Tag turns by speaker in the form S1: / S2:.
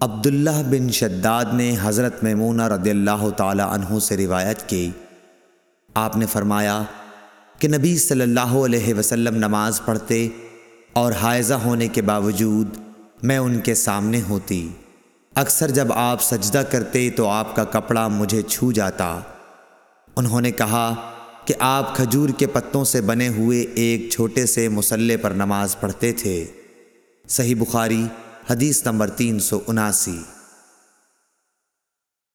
S1: عبداللہ بن شداد نے حضرت میمونہ رضی اللہ تعالی عنہ سے روایت کی۔ آپ نے فرمایا کہ نبی صلی اللہ علیہ وسلم نماز پڑھتے اور حائضہ ہونے کے باوجود میں ان کے سامنے ہوتی۔ اکثر جب آپ سجدہ کرتے تو آپ کا کپڑا مجھے چھو جاتا۔ انہوں نے کہا کہ آپ کھجور کے پتوں سے بنے ہوئے ایک چھوٹے سے مسلح پر نماز پڑھتے تھے۔ صحیح بخاری حدیث نمبر تین سو اناسی۔